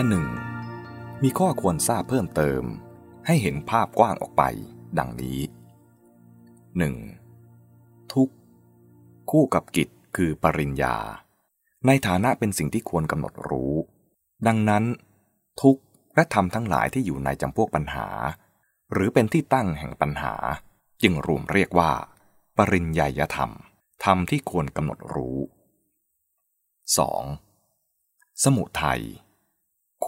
อันหนึ่ง มีข้อควรทราบเพิ่มเติม ให้เห็นภาพกว้างออกไป ดังนี้ 1. ทุกคู่กับกิจคือปริญญา ในฐานะเป็นสิ่งที่ควรกำหนดรู้ ดังนั้น ทุกและธรรมทั้งหลายที่อยู่ในจำพวกปัญหา หรือเป็นที่ตั้งแห่งปัญหา จึงรวมเรียกว่า ปริญญายธรรม ธรรมที่ควรกำหนดรู้ 2. สมุทัย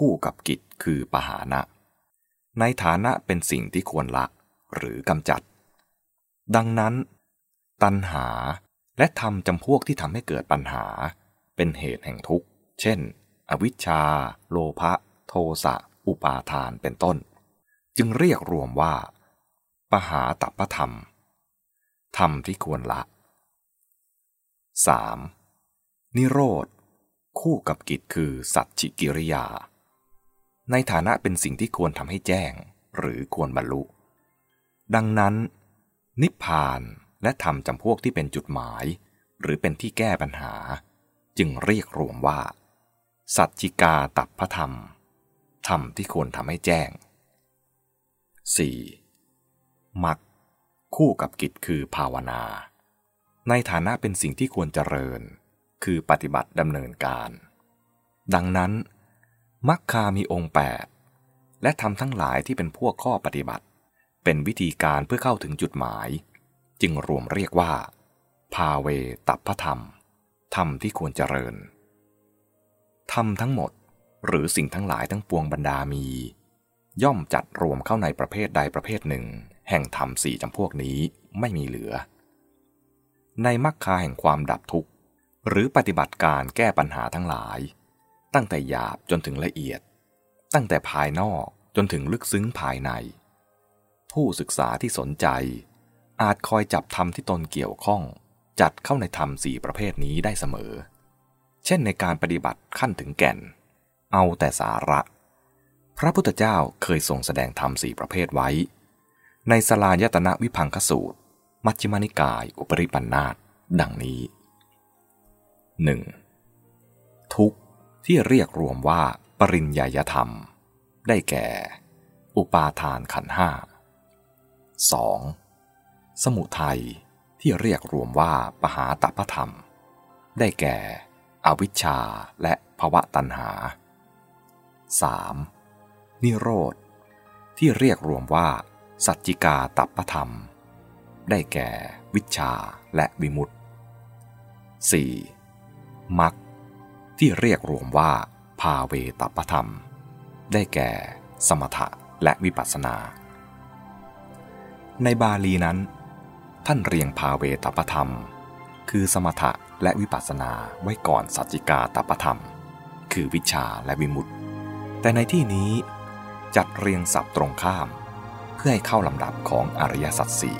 คู่กับกิจคือปหานะ ในฐานะเป็นสิ่งที่ควรละหรือกำจัด ดังนั้น ตัณหาและธรรมจำพวกที่ทำให้เกิดปัญหา เป็นเหตุแห่งทุกข์ เช่น อวิชชา โลภะโทสะ อุปาทานเป็นต้น จึงเรียกรวมว่า ปหาตัปธรรม ธรรมที่ควรละ 3. นิโรธ คู่กับกิจคือสัจจิกิริยา ในฐานะเป็นสิ่งที่ควรทำให้แจ้ง หรือควรบรรลุ ดังนั้น นิพพานและธรรมจำพวกที่เป็นจุดหมาย หรือเป็นที่แก้ปัญหา จึงเรียกรวมว่า สัจจิกาตับพพธรรม ธรรมที่ควรทำให้แจ้ง 4. มักคู่กับกิจคือภาวนา ในฐานะเป็นสิ่งที่ควรเจริญ คือปฏิบัติดำเนินการ ดังนั้น มักคามีองค์ 8 และทำทั้งหลายที่เป็นพวกข้อปฏิบัติ เป็นวิธีการเพื่อเข้าถึงจุดหมาย จึงรวมเรียกว่าภาเวตัพพธรรม ธรรมที่ควรเจริญ ธรรมทั้งหมดหรือสิ่งทั้งหลายทั้งปวงบรรดามี ย่อมจัดรวมเข้าในประเภทใดประเภทหนึ่ง แห่งธรรมสี่จำพวกนี้ไม่มีเหลือ ในมรรคาแห่งความดับทุกข์ หรือปฏิบัติการแก้ปัญหาทั้งหลาย ตั้งแต่หยาบจนถึงละเอียด ตั้งแต่ภายนอกจนถึงลึกซึ้งภายใน ผู้ศึกษาที่สนใจ อาจคอยจับธรรมที่ตนเกี่ยวข้อง จัดเข้าในธรรมสี่ประเภทนี้ได้เสมอ เช่นในการปฏิบัติขั้นถึงแก่น เอาแต่สาระ พระพุทธเจ้าเคยทรงแสดงธรรมสี่ประเภทไว้ ในสลายตนะวิพังคสูตร มัชฌิมานิกาย อุปริปันธาตดังนี้ 1. ทุกข์ ที่เรียกรวมว่าปริญญาธรรม ได้แก่ อุปาทานขันห้า 2. สมุทัยที่เรียกรวมว่าปหาตัพธรรม ได้แก่ อวิชชาและภวะตัณหา 3. นิโรธ ที่เรียกรวมว่า สัจจิกาตัพธรรม ได้แก่วิชาและวิมุตติ 4. มัค ที่เรียกรวมว่าภาเวตปธรรม ได้แก่ สมถะและวิปัสสนา ในบาลีนั้น ท่านเรียงภาเวตปธรรม คือสมถะและวิปัสสนาไว้ก่อนสัจจิกาตปธรรม คือวิชาและวิมุตติ แต่ในที่นี้จัดเรียงสับตรงข้าม เพื่อให้เข้าลำดับของอริยสัจสี่